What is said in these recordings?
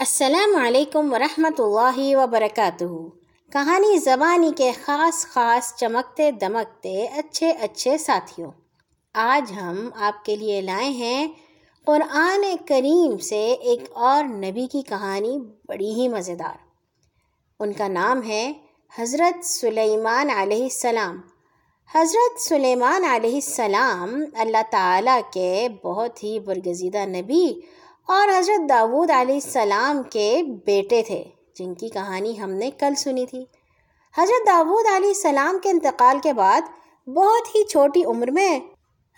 السلام علیکم ورحمۃ اللہ وبرکاتہ۔ کہانی زبانی کے خاص خاص چمکتے دمکتے اچھے اچھے ساتھیوں، آج ہم آپ کے لیے لائے ہیں قرآن کریم سے ایک اور نبی کی کہانی، بڑی ہی مزیدار۔ ان کا نام ہے حضرت سلیمان علیہ السلام۔ حضرت سلیمان علیہ السلام اللہ تعالیٰ کے بہت ہی برگزیدہ نبی اور حضرت داود علیہ السلام کے بیٹے تھے، جن کی کہانی ہم نے کل سنی تھی۔ حضرت داود علیہ السلام کے انتقال کے بعد بہت ہی چھوٹی عمر میں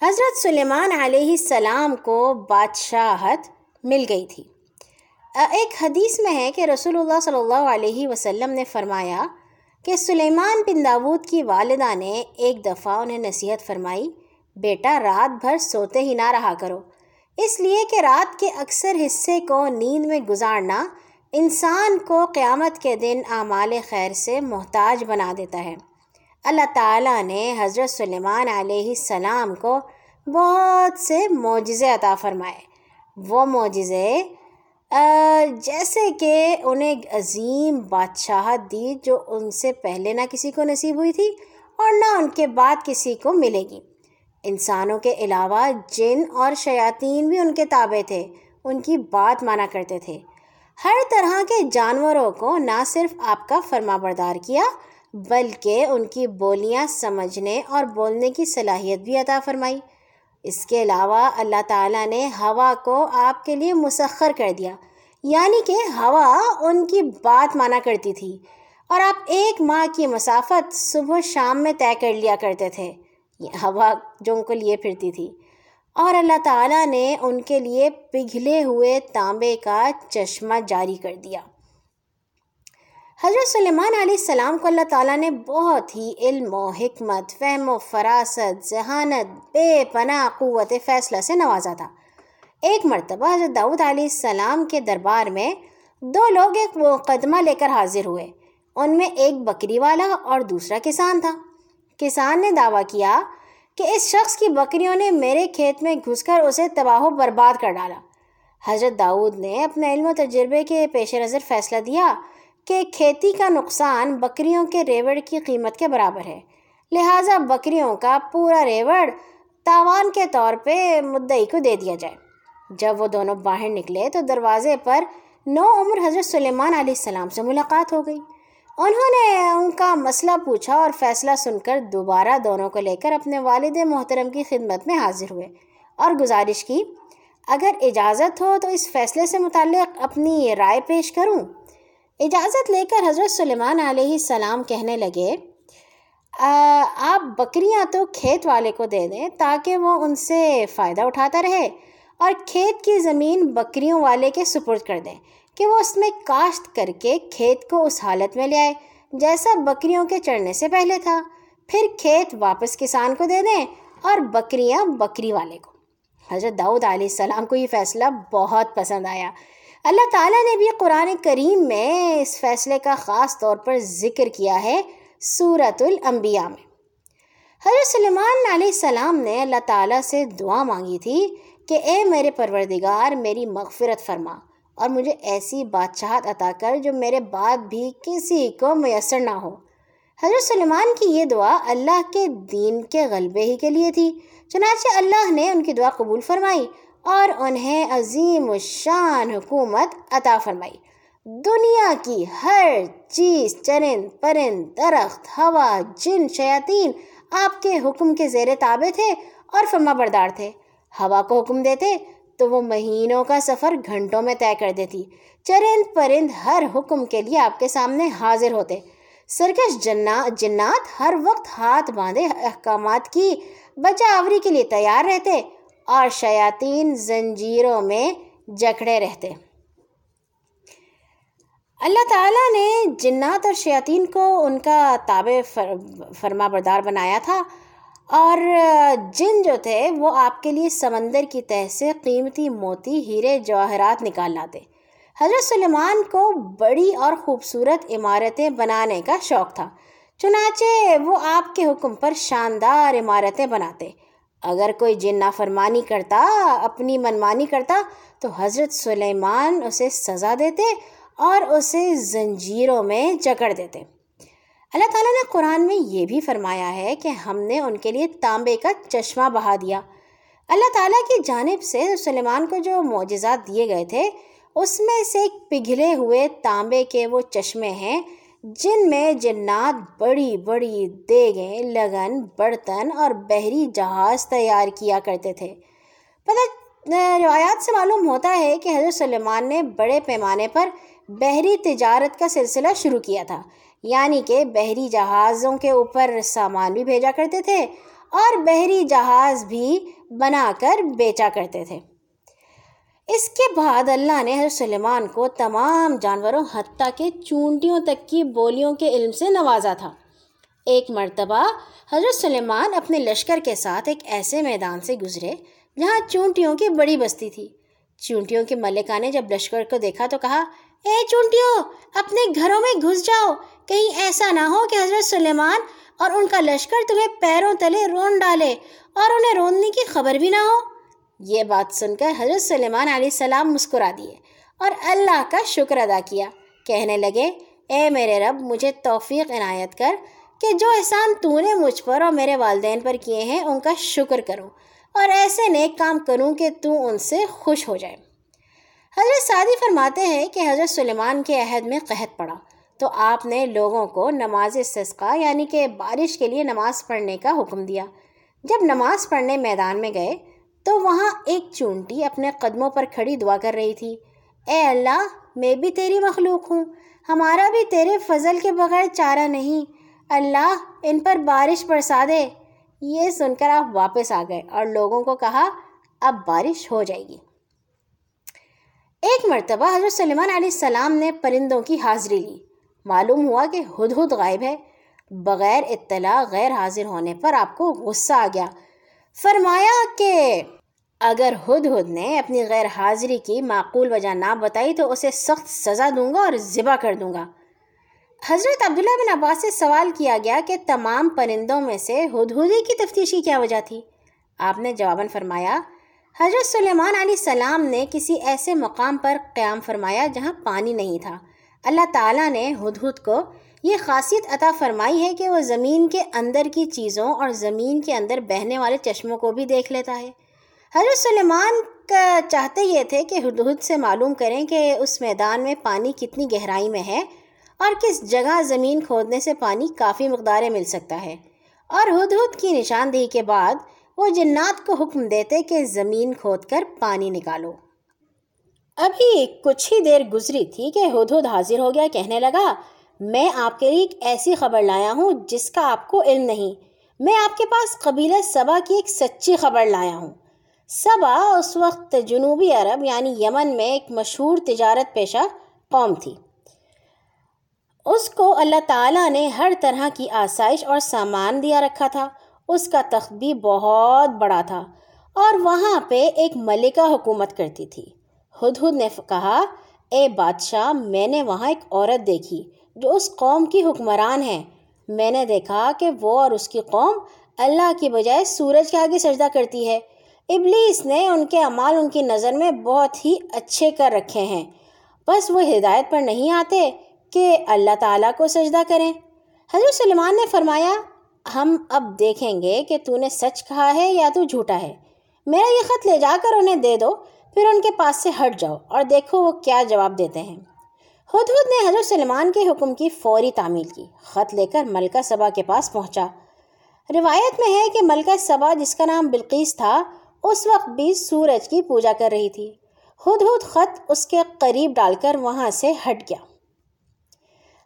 حضرت سلیمان علیہ السلام کو بادشاہت مل گئی تھی۔ ایک حدیث میں ہے کہ رسول اللہ صلی اللہ علیہ وسلم نے فرمایا کہ سلیمان بن داود کی والدہ نے ایک دفعہ انہیں نصیحت فرمائی، بیٹا، رات بھر سوتے ہی نہ رہا کرو۔ اس لیے کہ رات کے اکثر حصے کو نیند میں گزارنا انسان کو قیامت کے دن اعمال خیر سے محتاج بنا دیتا ہے۔ اللہ تعالیٰ نے حضرت سلیمان علیہ السلام کو بہت سے معجزے عطا فرمائے۔ وہ معجزے جیسے کہ انہیں ایک عظیم بادشاہت دی جو ان سے پہلے نہ کسی کو نصیب ہوئی تھی اور نہ ان کے بعد کسی کو ملے گی۔ انسانوں کے علاوہ جن اور شیاطین بھی ان کے تابع تھے، ان کی بات مانا کرتے تھے۔ ہر طرح کے جانوروں کو نہ صرف آپ کا فرما بردار کیا، بلکہ ان کی بولیاں سمجھنے اور بولنے کی صلاحیت بھی عطا فرمائی۔ اس کے علاوہ اللہ تعالیٰ نے ہوا کو آپ کے لیے مسخر کر دیا۔ یعنی کہ ہوا ان کی بات مانا کرتی تھی اور آپ ایک ماہ کی مسافت صبح شام میں طے کر لیا کرتے تھے۔ ہوا جو ان کو لیے پھرتی تھی۔ اور اللہ تعالیٰ نے ان کے لیے پگھلے ہوئے تانبے کا چشمہ جاری کر دیا۔ حضرت سلیمان علیہ السلام کو اللہ تعالیٰ نے بہت ہی علم و حکمت، فہم و فراست، ذہانت، بے پناہ قوت فیصلہ سے نوازا تھا۔ ایک مرتبہ حضرت داؤد علیہ السلام کے دربار میں دو لوگ ایک مقدمہ لے کر حاضر ہوئے۔ ان میں ایک بکری والا اور دوسرا کسان تھا۔ کسان نے دعویٰ کیا کہ اس شخص کی بکریوں نے میرے کھیت میں گھس کر اسے تباہ و برباد کر ڈالا۔ حضرت داؤد نے اپنے علم و تجربے کے پیش نظر فیصلہ دیا کہ کھیتی کا نقصان بکریوں کے ریوڑ کی قیمت کے برابر ہے۔ لہٰذا بکریوں کا پورا ریوڑ تاوان کے طور پہ مدعی کو دے دیا جائے۔ جب وہ دونوں باہر نکلے تو دروازے پر نو عمر حضرت سلیمان علیہ السلام سے ملاقات ہو گئی۔ انہوں نے ان کا مسئلہ پوچھا اور فیصلہ سن کر دوبارہ دونوں کو لے کر اپنے والد محترم کی خدمت میں حاضر ہوئے اور گزارش کی، اگر اجازت ہو تو اس فیصلے سے متعلق اپنی رائے پیش کروں۔ اجازت لے کر حضرت سلیمان علیہ السلام کہنے لگے آپ بکریاں تو کھیت والے کو دے دیں تاکہ وہ ان سے فائدہ اٹھاتا رہے اور کھیت کی زمین بکریوں والے کے سپرد کر دیں کہ وہ اس میں کاشت کر کے کھیت کو اس حالت میں لے آئے جیسا بکریوں کے چڑھنے سے پہلے تھا۔ پھر کھیت واپس کسان کو دے دیں اور بکریاں بکری والے کو۔ حضرت داؤد علیہ السلام کو یہ فیصلہ بہت پسند آیا۔ اللہ تعالیٰ نے بھی قرآن کریم میں اس فیصلے کا خاص طور پر ذکر کیا ہے سورت الانبیاء میں۔ حضرت سلیمان علیہ السلام نے اللہ تعالیٰ سے دعا مانگی تھی کہ اے میرے پروردگار، میری مغفرت فرما اور مجھے ایسی بادشاہت عطا کر جو میرے بعد بھی کسی کو میسر نہ ہو۔ حضرت سلیمان کی یہ دعا اللہ کے دین کے غلبے ہی کے لیے تھی، چنانچہ اللہ نے ان کی دعا قبول فرمائی اور انہیں عظیم الشان حکومت عطا فرمائی۔ دنیا کی ہر چیز چرند پرند، درخت، ہوا، جن، شیاطین آپ کے حکم کے زیر تابع تھے اور فرما بردار تھے۔ ہوا کو حکم دیتے تو وہ مہینوں کا سفر گھنٹوں میں طے کر دیتی۔ چرند پرند ہر حکم کے لیے آپ کے سامنے حاضر ہوتے۔ سرکش جنات جنات ہر وقت ہاتھ باندھے احکامات کی بچاوری کے لیے تیار رہتے۔ اور شیاطین زنجیروں میں جکڑے رہتے۔ اللہ تعالیٰ نے جنات اور شیاطین کو ان کا تابع فرما بردار بنایا تھا اور جن جو تھے وہ آپ کے لیے سمندر کی تہ سے قیمتی موتی، ہیرے، جواہرات نکال لاتے۔ حضرت سلیمان کو بڑی اور خوبصورت عمارتیں بنانے کا شوق تھا، چنانچہ وہ آپ کے حکم پر شاندار عمارتیں بناتے۔ اگر کوئی جن نافرمانی کرتا، اپنی منمانی کرتا، تو حضرت سلیمان اسے سزا دیتے اور اسے زنجیروں میں جکڑ دیتے۔ اللہ تعالیٰ نے قرآن میں یہ بھی فرمایا ہے کہ ہم نے ان کے لیے تانبے کا چشمہ بہا دیا۔ اللہ تعالیٰ کی جانب سے سلیمان کو جو معجزات دیے گئے تھے، اس میں سے ایک پگھلے ہوئے تانبے کے وہ چشمے ہیں جن میں جنات بڑی بڑی دیگیں، لگن، برتن اور بحری جہاز تیار کیا کرتے تھے۔ پتہ روایات سے معلوم ہوتا ہے کہ حضرت سلیمان نے بڑے پیمانے پر بحری تجارت کا سلسلہ شروع کیا تھا۔ یعنی کہ بحری جہازوں کے اوپر سامان بھی بھیجا کرتے تھے اور بحری جہاز بھی بنا کر بیچا کرتے تھے۔ اس کے بعد اللہ نے حضرت سلیمان کو تمام جانوروں حتیٰ کے چونٹیوں تک کی بولیوں کے علم سے نوازا تھا۔ ایک مرتبہ حضرت سلیمان اپنے لشکر کے ساتھ ایک ایسے میدان سے گزرے جہاں چونٹیوں کی بڑی بستی تھی۔ چونٹیوں کے ملکہ نے جب لشکر کو دیکھا تو کہا، اے چونٹیوں، اپنے گھروں میں گھس جاؤ۔ کہیں ایسا نہ ہو کہ حضرت سلیمان اور ان کا لشکر تمہیں پیروں تلے رون ڈالے اور انہیں روننے کی خبر بھی نہ ہو۔ یہ بات سن کر حضرت سلیمان علیہ السلام مسکرا دیے اور اللہ کا شکر ادا کیا۔ کہنے لگے، اے میرے رب، مجھے توفیق عنایت کر کہ جو احسان تو نے مجھ پر اور میرے والدین پر کیے ہیں، ان کا شکر کروں اور ایسے نیک کام کروں کہ تو ان سے خوش ہو جائے۔ حضرت سعدی فرماتے ہیں کہ حضرت سلیمان کے عہد میں قحط پڑا۔ تو آپ نے لوگوں کو نماز سسقہ یعنی کہ بارش کے لیے نماز پڑھنے کا حکم دیا۔ جب نماز پڑھنے میدان میں گئے تو وہاں ایک چونٹی اپنے قدموں پر کھڑی دعا کر رہی تھی، اے اللہ، میں بھی تیری مخلوق ہوں، ہمارا بھی تیرے فضل کے بغیر چارہ نہیں۔ اللہ ان پر بارش برسا دے یہ سن کر آپ واپس آ گئے اور لوگوں کو کہا، اب بارش ہو جائے گی۔ ایک مرتبہ حضرت سلیمان علیہ السلام نے پرندوں کی حاضری لی۔ معلوم ہوا کہ ہد ہد غائب ہے۔ بغیر اطلاع غیر حاضر ہونے پر آپ کو غصہ آ گیا۔ فرمایا کہ اگر ہد ہد نے اپنی غیر حاضری کی معقول وجہ نہ بتائی تو اسے سخت سزا دوں گا اور ذبح کر دوں گا۔ حضرت عبداللہ بن عباس سے سوال کیا گیا کہ تمام پرندوں میں سے ہد ہدی کی تفتیشی کیا وجہ تھی؟ آپ نے جواباً فرمایا، حضرت سلیمان علیہ السلام نے کسی ایسے مقام پر قیام فرمایا جہاں پانی نہیں تھا۔ اللہ تعالیٰ نے ہد ہد کو یہ خاصیت عطا فرمائی ہے کہ وہ زمین کے اندر کی چیزوں اور زمین کے اندر بہنے والے چشموں کو بھی دیکھ لیتا ہے۔ حضرت سلیمان کا چاہتے یہ تھے کہ حدود سے معلوم کریں کہ اس میدان میں پانی کتنی گہرائی میں ہے اور کس جگہ زمین کھودنے سے پانی کافی مقدار مل سکتا ہے۔ اور ہد کی نشاندہی کے بعد وہ جنات کو حکم دیتے کہ زمین کھود کر پانی نکالو۔ ابھی کچھ ہی دیر گزری تھی کہ ہد حاضر ہو گیا، کہنے لگا میں آپ کے لیے ایک ایسی خبر لایا ہوں جس کا آپ کو علم نہیں۔ میں آپ کے پاس قبیلہ صبا کی ایک سچی خبر لایا ہوں۔ صبا اس وقت جنوبی عرب یعنی یمن میں ایک مشہور تجارت پیشہ قوم تھی۔ اس کو اللہ تعالیٰ نے ہر طرح کی آسائش اور سامان دیا رکھا تھا۔ اس کا تخت بھی بہت بڑا تھا اور وہاں پہ ایک ملکہ حکومت کرتی تھی۔ ہد ہد نے کہا اے بادشاہ، میں نے وہاں ایک عورت دیکھی جو اس قوم کی حکمران ہے۔ میں نے دیکھا کہ وہ اور اس کی قوم اللہ کی بجائے سورج کے آگے سجدہ کرتی ہے۔ ابلیس نے ان کے اعمال ان کی نظر میں بہت ہی اچھے کر رکھے ہیں۔ بس وہ ہدایت پر نہیں آتے کہ اللہ تعالیٰ کو سجدہ کریں۔ حضرت سلمان نے فرمایا، ہم اب دیکھیں گے کہ تو نے سچ کہا ہے یا تو جھوٹا ہے۔ میرا یہ خط لے جا کر انہیں دے دو۔ پھر ان کے پاس سے ہٹ جاؤ اور دیکھو وہ کیا جواب دیتے ہیں۔ ہد ہد نے حضرت سلمان کے حکم کی فوری تعمیل کی، خط لے کر ملکہ صبا کے پاس پہنچا۔ روایت میں ہے کہ ملکہ صبا جس کا نام بلقیس تھا، اس وقت بھی سورج کی پوجا کر رہی تھی۔ ہد ہد خط اس کے قریب ڈال کر وہاں سے ہٹ گیا۔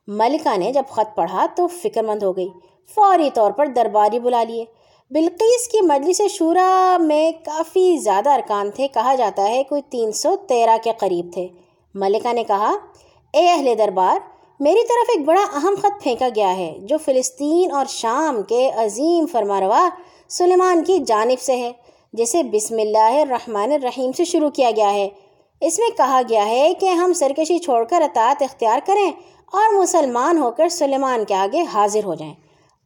ملکہ نے جب خط پڑھا تو فکر مند ہو گئی، فوری طور پر درباری بلا لیے۔ بلقیس کی مجلس شورا میں کافی زیادہ ارکان تھے، کہا جاتا ہے کوئی تین سو تیرہ کے قریب تھے۔ ملکہ نے کہا، اے اہل دربار، میری طرف ایک بڑا اہم خط پھینکا گیا ہے، جو فلسطین اور شام کے عظیم فرماروا سلیمان کی جانب سے ہے، جسے بسم اللہ الرحمن الرحیم سے شروع کیا گیا ہے۔ اس میں کہا گیا ہے کہ ہم سرکشی چھوڑ کر اطاعت اختیار کریں اور مسلمان ہو کر سلیمان کے آگے حاضر ہو جائیں۔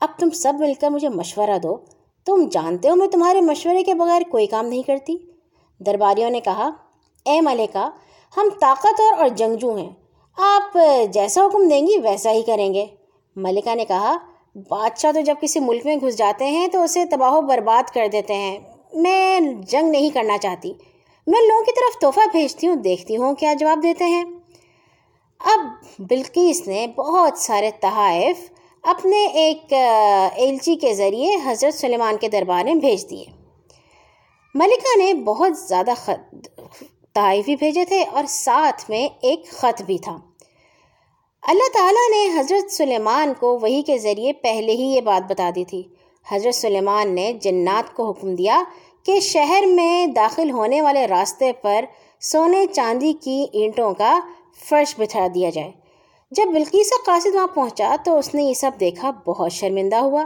اب تم سب مل کر مجھے مشورہ دو۔ تم جانتے ہو میں تمہارے مشورے کے بغیر کوئی کام نہیں کرتی؟ درباریوں نے کہا، اے ملکہ، ہم طاقتور اور جنگجو ہیں، آپ جیسا حکم دیں گی ویسا ہی کریں گے۔ ملکہ نے کہا، بادشاہ تو جب کسی ملک میں گھس جاتے ہیں تو اسے تباہ و برباد کر دیتے ہیں۔ میں جنگ نہیں کرنا چاہتی۔ میں لوگوں کی طرف تحفہ بھیجتی ہوں، دیکھتی ہوں کیا جواب دیتے ہیں۔ اب بلقیس نے بہت سارے تحائف اپنے ایک ایلچی کے ذریعے حضرت سلیمان کے دربار میں بھیج دیے۔ ملکہ نے بہت زیادہ خط تحائف بھی بھیجے تھے اور ساتھ میں ایک خط بھی تھا۔ اللہ تعالیٰ نے حضرت سلیمان کو وہی کے ذریعے پہلے ہی یہ بات بتا دی تھی۔ حضرت سلیمان نے جنات کو حکم دیا کہ شہر میں داخل ہونے والے راستے پر سونے چاندی کی اینٹوں کا فرش بچھا دیا جائے۔ جب بلقیس قاصد وہاں پہنچا تو اس نے یہ سب دیکھا بہت شرمندہ ہوا۔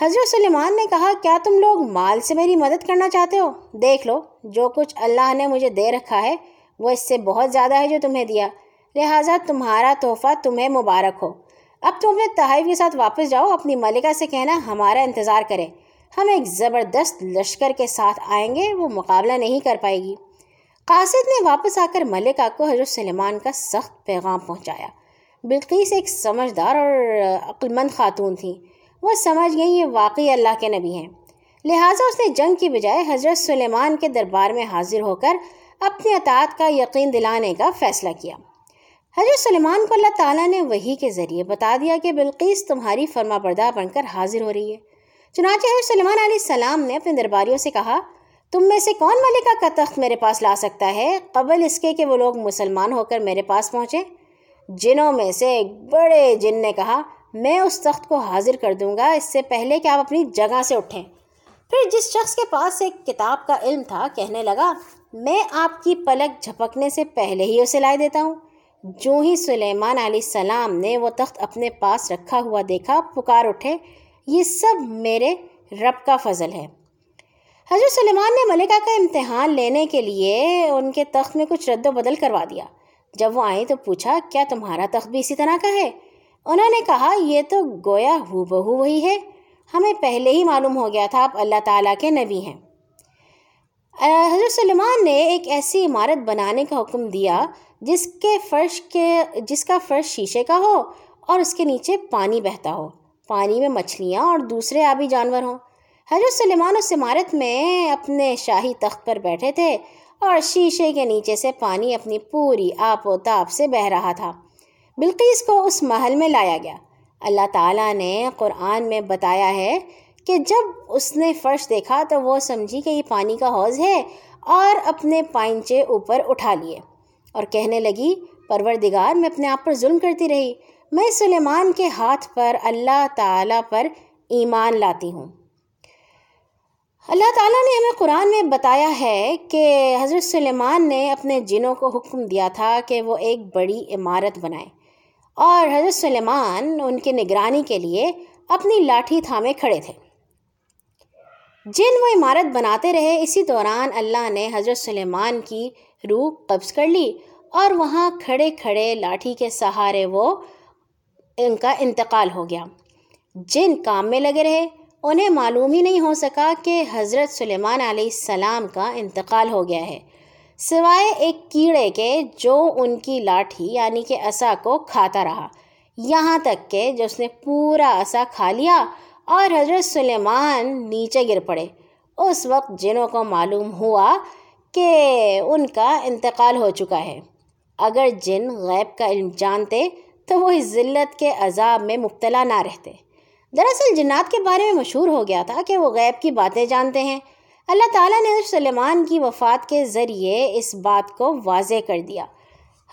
حضرت سلیمان نے کہا، کیا تم لوگ مال سے میری مدد کرنا چاہتے ہو؟ دیکھ لو، جو کچھ اللہ نے مجھے دے رکھا ہے، وہ اس سے بہت زیادہ ہے جو تمہیں دیا۔ لہٰذا تمہارا تحفہ تمہیں مبارک ہو۔ اب تم اپنے تحائف کے ساتھ واپس جاؤ، اپنی ملکہ سے کہنا ہمارا انتظار کرے۔ ہم ایک زبردست لشکر کے ساتھ آئیں گے، وہ مقابلہ نہیں کر پائے گی۔ قاصد نے واپس آ کر ملکہ کو حضرت سلیمان کا سخت پیغام پہنچایا۔ بلقیس ایک سمجھدار اور عقلمند خاتون تھیں وہ سمجھ گئی یہ واقعی اللہ کے نبی ہیں۔ لہٰذا اس نے جنگ کی بجائے حضرت سلیمان کے دربار میں حاضر ہو کر اپنی اطاعت کا یقین دلانے کا فیصلہ کیا۔ حضرت سلیمان کو اللہ تعالیٰ نے وہی کے ذریعے بتا دیا کہ بلقیس تمہاری فرما بردہ بن کر حاضر ہو رہی ہے۔ چنانچہ حضرت سلیمان علیہ السلام نے اپنے درباریوں سے کہا، تم میں سے کون ملکہ کا تخت میرے پاس لا سکتا ہے قبل اس کے کہ وہ لوگ مسلمان ہو کر میرے پاس پہنچے جنوں میں سے ایک بڑے جن نے کہا، میں اس تخت کو حاضر کر دوں گا، اس سے پہلے کہ آپ اپنی جگہ سے اٹھیں۔ پھر جس شخص کے پاس ایک کتاب کا علم تھا، کہنے لگا، میں آپ کی پلک جھپکنے سے پہلے ہی اسے لائے دیتا ہوں۔ جو ہی سلیمان علیہ السلام نے وہ تخت اپنے پاس رکھا ہوا دیکھا، پکار اٹھے، یہ سب میرے رب کا فضل ہے۔ حضرت سلیمان نے ملکہ کا امتحان لینے کے لیے ان کے تخت میں کچھ رد و بدل کروا دیا۔ جب وہ آئیں تو پوچھا، کیا تمہارا تخت بھی اسی طرح کا ہے؟ انہوں نے کہا، یہ تو گویا ہو بہو وہی ہے۔ ہمیں پہلے ہی معلوم ہو گیا تھا آپ اللہ تعالیٰ کے نبی ہیں۔ حضرت سلیمان نے ایک ایسی عمارت بنانے کا حکم دیا جس کے فرش کے، جس کا فرش شیشے کا ہو اور اس کے نیچے پانی بہتا ہو۔ پانی میں مچھلیاں اور دوسرے آبی جانور ہوں۔ حضرت سلیمان اس عمارت میں اپنے شاہی تخت پر بیٹھے تھے اور شیشے کے نیچے سے پانی اپنی پوری آپ و تاپ سے بہہ رہا تھا۔ بلقیس کو اس محل میں لایا گیا۔ اللہ تعالیٰ نے قرآن میں بتایا ہے کہ جب اس نے فرش دیکھا تو وہ سمجھی کہ یہ پانی کا حوض ہے اور اپنے پائنچے اوپر اٹھا لیے۔ اور کہنے لگی، پروردگار میں اپنے آپ پر ظلم کرتی رہی۔ میں سلیمان کے ہاتھ پر اللہ تعالیٰ پر ایمان لاتی ہوں۔ اللہ تعالیٰ نے ہمیں قرآن میں بتایا ہے کہ حضرت سلیمان نے اپنے جنوں کو حکم دیا تھا کہ وہ ایک بڑی عمارت بنائیں۔ اور حضرت سلیمان ان کی نگرانی کے لیے اپنی لاٹھی تھامے کھڑے تھے۔ جن وہ عمارت بناتے رہے، اسی دوران اللہ نے حضرت سلیمان کی روح قبض کر لی اور وہاں کھڑے کھڑے لاٹھی کے سہارے وہ ان کا انتقال ہو گیا۔ جن کام میں لگے رہے انہیں معلوم ہی نہیں ہو سکا کہ حضرت سلیمان علیہ السلام کا انتقال ہو گیا ہے۔ سوائے ایک کیڑے کے جو ان کی لاٹھی یعنی کہ عصا کو کھاتا رہا۔ یہاں تک کہ جو اس نے پورا عصا کھا لیا اور حضرت سلیمان نیچے گر پڑے۔ اس وقت جنوں کو معلوم ہوا کہ ان کا انتقال ہو چکا ہے۔ اگر جن غیب کا علم جانتے تو وہ اس ذلت کے عذاب میں مبتلا نہ رہتے۔ دراصل جنات کے بارے میں مشہور ہو گیا تھا کہ وہ غیب کی باتیں جانتے ہیں۔ اللہ تعالیٰ نے حضرت سلیمان کی وفات کے ذریعے اس بات کو واضح کر دیا۔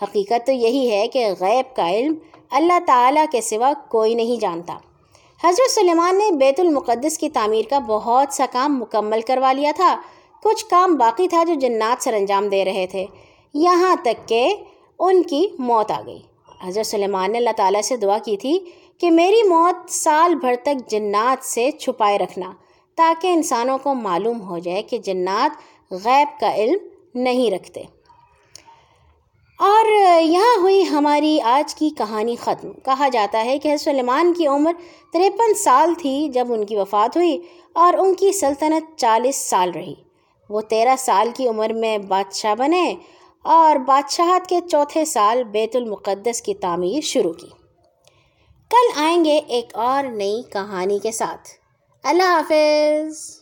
حقیقت تو یہی ہے کہ غیب کا علم اللہ تعالیٰ کے سوا کوئی نہیں جانتا۔ حضرت سلیمان نے بیت المقدس کی تعمیر کا بہت سا کام مکمل کروا لیا تھا۔ کچھ کام باقی تھا جو جنات سر انجام دے رہے تھے۔ یہاں تک کہ ان کی موت آ گئی۔ حضرت سلیمان نے اللہ تعالیٰ سے دعا کی تھی کہ میری موت سال بھر تک جنات سے چھپائے رکھنا، تاکہ انسانوں کو معلوم ہو جائے کہ جنات غیب کا علم نہیں رکھتے۔ اور یہاں ہوئی ہماری آج کی کہانی ختم۔ کہا جاتا ہے کہ سلیمان کی عمر تریپن سال تھی جب ان کی وفات ہوئی اور ان کی سلطنت چالیس سال رہی۔ وہ تیرہ سال کی عمر میں بادشاہ بنے اور بادشاہت کے چوتھے سال بیت المقدس کی تعمیر شروع کی۔ کل آئیں گے ایک اور نئی کہانی کے ساتھ۔ اللہ حافظ۔